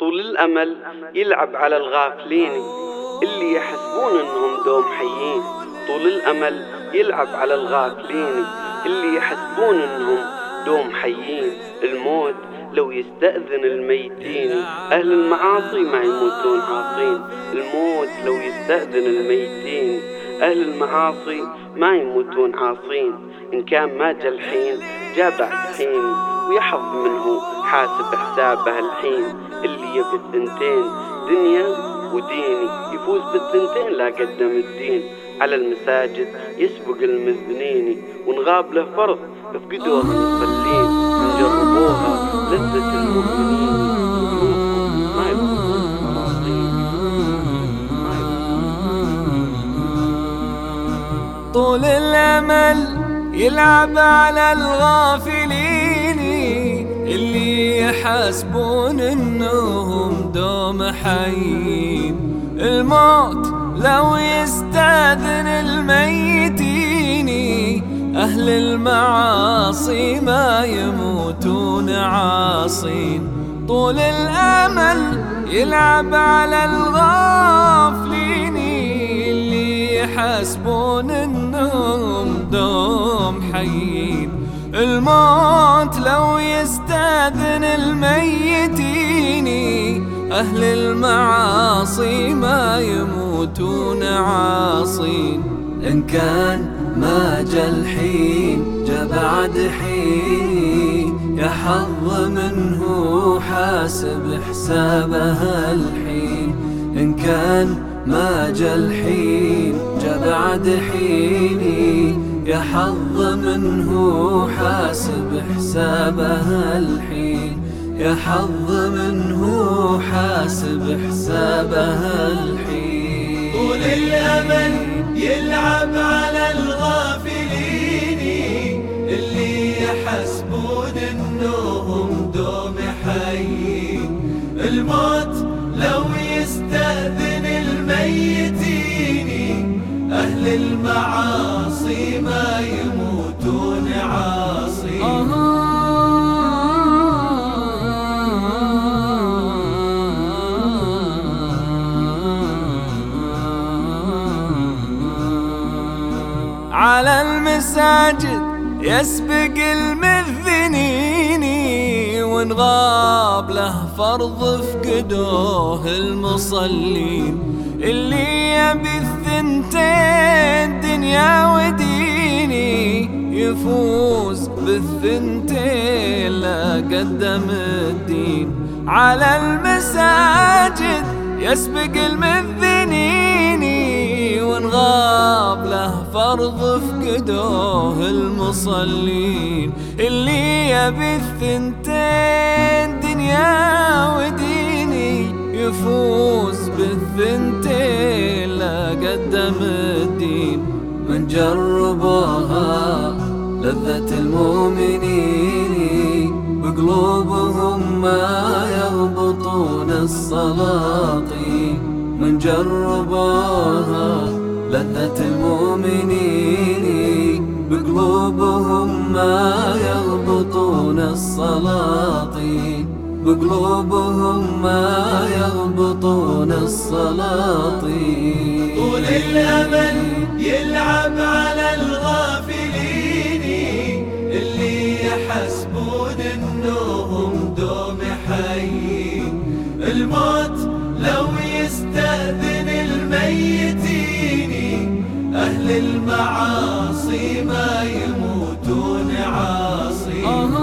طول الأمل يلعب على الغافلين، اللي يحسبون انهم دوم حيين. طول الأمل يلعب على الغافلين، اللي يحسبون انهم دوم حيين. الموت لو يستأذن الميتين، أهل المعاصي ما يموتون عاصين. الموت لو يستأذن الميتين، أهل المعاصي ما يموتون عاصين. إن كان ما جا الحين جا بعد حين، ويحظ منه حاسب حسابه الحين. اللي يبي الثنتين دنيا وديني يفوز بالثنتين لا قدم الدين على المساجد يسبق المذنين ونغاب له فرض يفقدوها المصلين، نجربوها لذة المؤمنين. طول الأمل يلعب على الغافلين. يحسبون انهم دوم حيين الموت لو يستاذن الميتين، أهل المعاصي ما يموتون عاصين. طول الأمل يلعب على الغافلين، اللي يحسبون انهم دوم حيين الموت لو يستاذن الميتين، أهل المعاصي ما يموتون عاصين. إن كان ما جا الحين، جا بعد حين، يا حظ منه حاسب حسابها الحين إن كان ما جا الحين، جا بعد حين يا حظ منه حاسب حسابها الحين. يا حظ منه حاسب حسابها الحين. طول الأمل يلعب على الغافلين. اللي يحسبون انهم دوم حيين. الموت أهل ما يموتون عاصين على المساجد يسبق المذنين ونغاب له فرض فقدوه المصلين. اللي يبي الثنتين دنيا وديني يفوز بالثنتين لا قدم الدين على المساجد يسبق المذنين ونغاب له فرض فقدوه المصلين اللي يبي الثنتين دنيا وديني يفوز بالثنتين قدم الدين، من جربوها لذة المؤمنين، بقلوبهم ما يغبطون السلاطين من جربوها لذة المؤمنين، بقلوبهم ما يغبطون السلاطين بقلوبهم ما يغبطون السلاطين يحسبون انهم دوم حيين الموت لو يستأذن الميتين اهل المعاصي ما يموتون عاصين.